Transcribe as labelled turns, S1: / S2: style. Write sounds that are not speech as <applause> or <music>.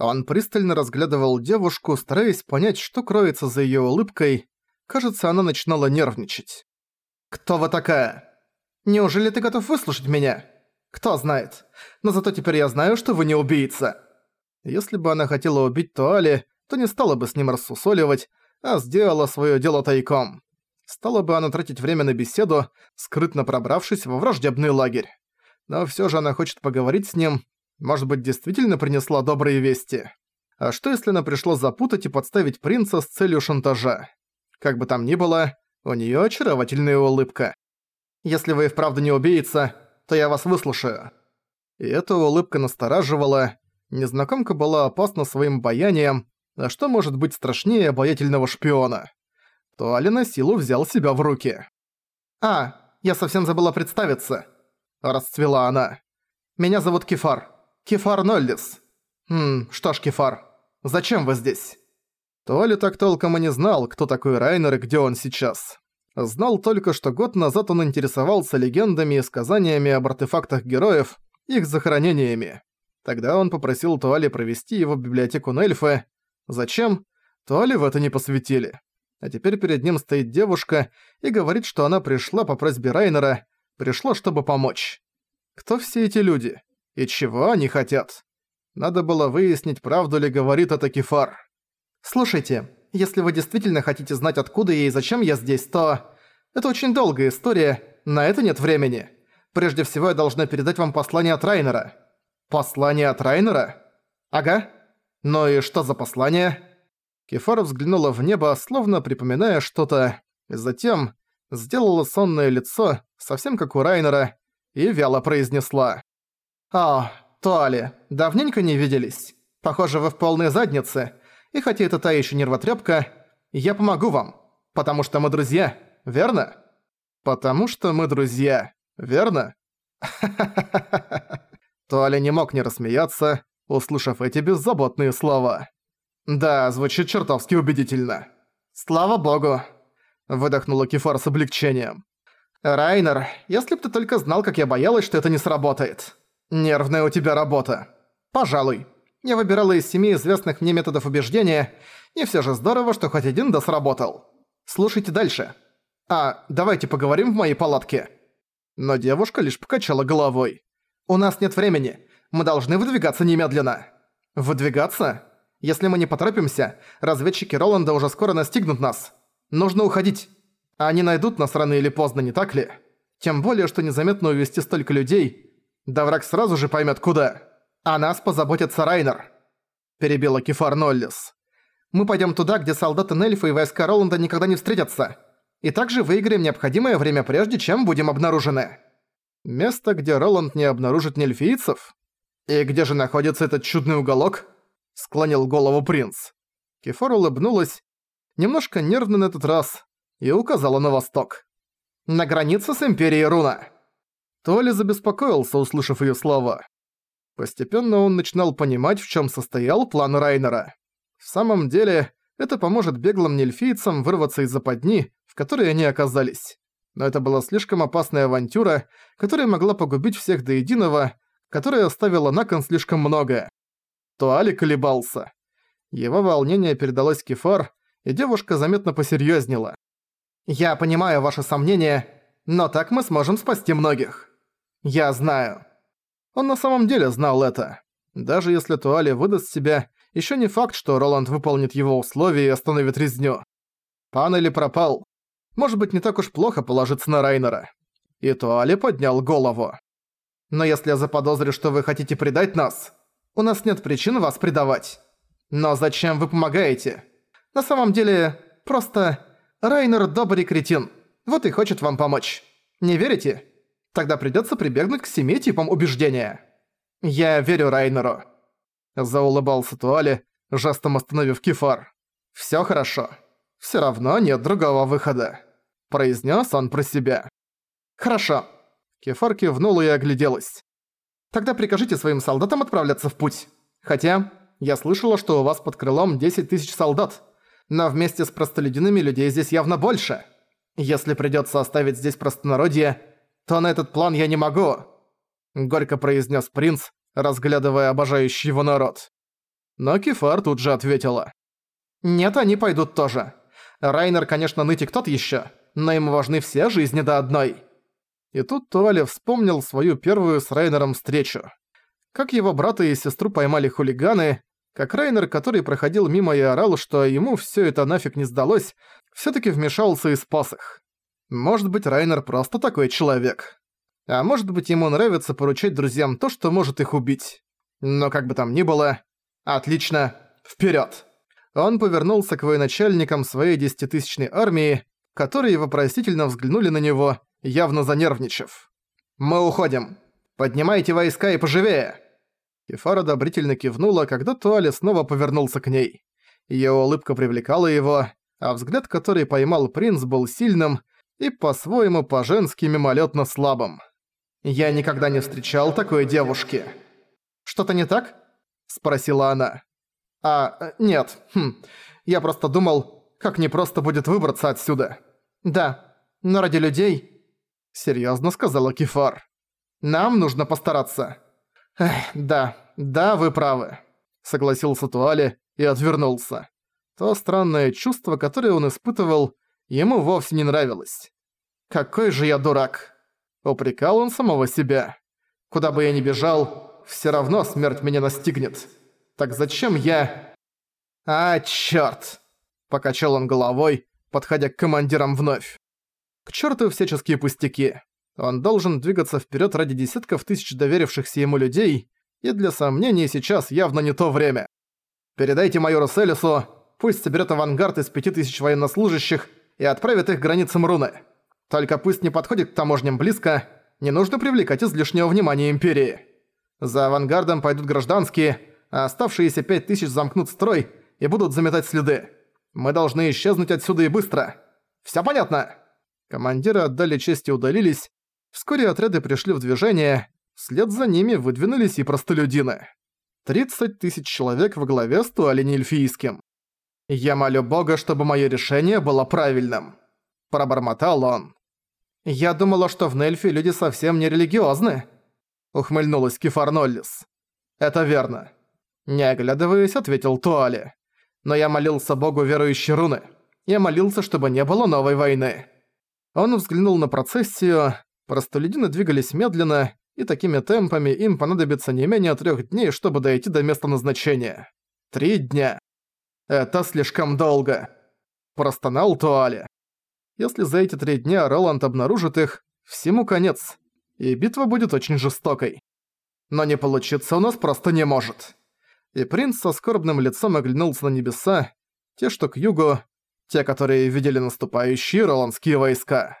S1: Он пристально разглядывал девушку, стараясь понять, что кроется за её улыбкой. Кажется, она начинала нервничать. «Кто вы такая? Неужели ты готов выслушать меня? Кто знает. Но зато теперь я знаю, что вы не убийца». Если бы она хотела убить Туали, то не стала бы с ним рассусоливать, а сделала своё дело тайком. Стала бы она тратить время на беседу, скрытно пробравшись во враждебный лагерь. Но всё же она хочет поговорить с ним, может быть, действительно принесла добрые вести. А что если она пришла запутать и подставить принца с целью шантажа? Как бы там ни было, у неё очаровательная улыбка. «Если вы и вправду не убийца, то я вас выслушаю». И эта улыбка настораживала. Незнакомка была опасна своим баянием, а что может быть страшнее обаятельного шпиона? То на силу взял себя в руки. «А, я совсем забыла представиться», – расцвела она. «Меня зовут Кефар. Кефар Ноллис». «Хм, что ж, Кефар, зачем вы здесь?» Туали так толком и не знал, кто такой Райнер и где он сейчас. Знал только, что год назад он интересовался легендами и сказаниями об артефактах героев, их захоронениями. Тогда он попросил Туали провести его в библиотеку Нельфы. Зачем? Туали в это не посвятили. А теперь перед ним стоит девушка и говорит, что она пришла по просьбе Райнера, пришла, чтобы помочь. Кто все эти люди? И чего они хотят? Надо было выяснить, правду ли говорит это Кефар. «Слушайте, если вы действительно хотите знать, откуда я и зачем я здесь, то... Это очень долгая история, на это нет времени. Прежде всего я должна передать вам послание от Райнера». «Послание от Райнера?» «Ага. Ну и что за послание?» Кефар взглянула в небо, словно припоминая что-то, затем сделала сонное лицо, совсем как у Райнера, и вяло произнесла. «О, Туали, давненько не виделись. Похоже, вы в полной заднице. И хотя это та ещё нервотрепка, я помогу вам. Потому что мы друзья, верно? Потому что мы друзья, верно? <laughs> Туаля не мог не рассмеяться, услышав эти беззаботные слова. Да, звучит чертовски убедительно. Слава богу. Выдохнула Кефар с облегчением. Райнер, если б ты только знал, как я боялась, что это не сработает. Нервная у тебя работа. Пожалуй. Я выбирала из семи известных мне методов убеждения, и все же здорово, что хоть один да сработал. Слушайте дальше. А, давайте поговорим в моей палатке». Но девушка лишь покачала головой. «У нас нет времени. Мы должны выдвигаться немедленно». «Выдвигаться? Если мы не поторопимся, разведчики Роланда уже скоро настигнут нас. Нужно уходить. Они найдут нас рано или поздно, не так ли? Тем более, что незаметно увести столько людей. Да враг сразу же поймет куда». «О нас позаботится Райнер», – перебила Кефар Ноллис. «Мы пойдем туда, где солдаты Нельфа и войска Роланда никогда не встретятся, и также выиграем необходимое время прежде, чем будем обнаружены». «Место, где Роланд не обнаружит нельфийцев? И где же находится этот чудный уголок?» – склонил голову принц. Кефар улыбнулась, немножко нервно на этот раз, и указала на восток. «На границе с Империей Руна». Толи забеспокоился, услышав её слова. Постепенно он начинал понимать, в чем состоял план Райнера. В самом деле, это поможет беглым нельфийцам вырваться из западни, в которой они оказались. Но это была слишком опасная авантюра, которая могла погубить всех до единого, которая оставила на кон слишком много. Туали колебался. Его волнение передалось Кефар, и девушка заметно посерьезнела. «Я понимаю ваши сомнения, но так мы сможем спасти многих. Я знаю». Он на самом деле знал это. Даже если Туали выдаст себя, еще не факт, что Роланд выполнит его условия и остановит резню. Пан пропал. Может быть, не так уж плохо положиться на Райнера. И Туали поднял голову. Но если я заподозрю, что вы хотите предать нас, у нас нет причин вас предавать. Но зачем вы помогаете? На самом деле, просто Райнер добрый кретин. Вот и хочет вам помочь. Не верите? Тогда придётся прибегнуть к семи типам убеждения. Я верю Райнеру. Заулыбался Туали, жестом остановив Кефар. Всё хорошо. Всё равно нет другого выхода. Произнёс он про себя. Хорошо. Кефар кивнула и огляделась. Тогда прикажите своим солдатам отправляться в путь. Хотя, я слышала, что у вас под крылом 10 тысяч солдат. Но вместе с простолюдинами людей здесь явно больше. Если придётся оставить здесь простонародье, то на этот план я не могу», — горько произнес принц, разглядывая обожающий его народ. Но Кефар тут же ответила. «Нет, они пойдут тоже. Райнер, конечно, нытик тот ещё, но ему важны все жизни до одной». И тут Туале вспомнил свою первую с Райнером встречу. Как его брата и сестру поймали хулиганы, как Райнер, который проходил мимо и орал, что ему всё это нафиг не сдалось, всё-таки вмешался и спас их. Может быть, Райнер просто такой человек. А может быть, ему нравится поручать друзьям то, что может их убить. Но как бы там ни было... Отлично, вперед! Он повернулся к военачальникам своей десятитысячной армии, которые вопросительно взглянули на него, явно занервничав. «Мы уходим. Поднимайте войска и поживее!» Кефара одобрительно кивнула, когда Туале снова повернулся к ней. Её улыбка привлекала его, а взгляд, который поймал принц, был сильным и по-своему по-женски мимолетно слабым. «Я никогда не встречал такой девушки». «Что-то не так?» – спросила она. «А, нет, хм, я просто думал, как непросто будет выбраться отсюда». «Да, но ради людей...» – серьёзно сказала Кефар. «Нам нужно постараться». «Эх, да, да, вы правы», – согласился Туали и отвернулся. То странное чувство, которое он испытывал, ему вовсе не нравилось. «Какой же я дурак!» – упрекал он самого себя. «Куда бы я ни бежал, все равно смерть меня настигнет. Так зачем я...» «А, чёрт!» – покачал он головой, подходя к командирам вновь. К черту всяческие пустяки. Он должен двигаться вперед ради десятков тысяч доверившихся ему людей, и для сомнений сейчас явно не то время. Передайте майору Селису, пусть соберет авангард из пяти тысяч военнослужащих и отправит их к границам Руны. Только пусть не подходит к таможням близко, не нужно привлекать излишнего внимания Империи. За авангардом пойдут гражданские, а оставшиеся пять тысяч замкнут строй и будут заметать следы. Мы должны исчезнуть отсюда и быстро. Всё понятно?» Командиры отдали честь и удалились. Вскоре отряды пришли в движение, вслед за ними выдвинулись и простолюдины. 30 тысяч человек во главе с Туалини Эльфийским. «Я молю Бога, чтобы мое решение было правильным», – пробормотал он. «Я думала, что в Нельфе люди совсем не религиозны», – ухмыльнулась Кефар Ноллис. «Это верно». Не оглядываясь, ответил Туали. «Но я молился Богу верующей руны. Я молился, чтобы не было новой войны». Он взглянул на процессию, простолюдины двигались медленно, и такими темпами им понадобится не менее трех дней, чтобы дойти до места назначения. Три дня. Это слишком долго. Простонал Туале. Если за эти три дня Роланд обнаружит их, всему конец, и битва будет очень жестокой. Но не получиться у нас просто не может. И принц со скорбным лицом оглянулся на небеса, те, что к югу, те, которые видели наступающие роландские войска.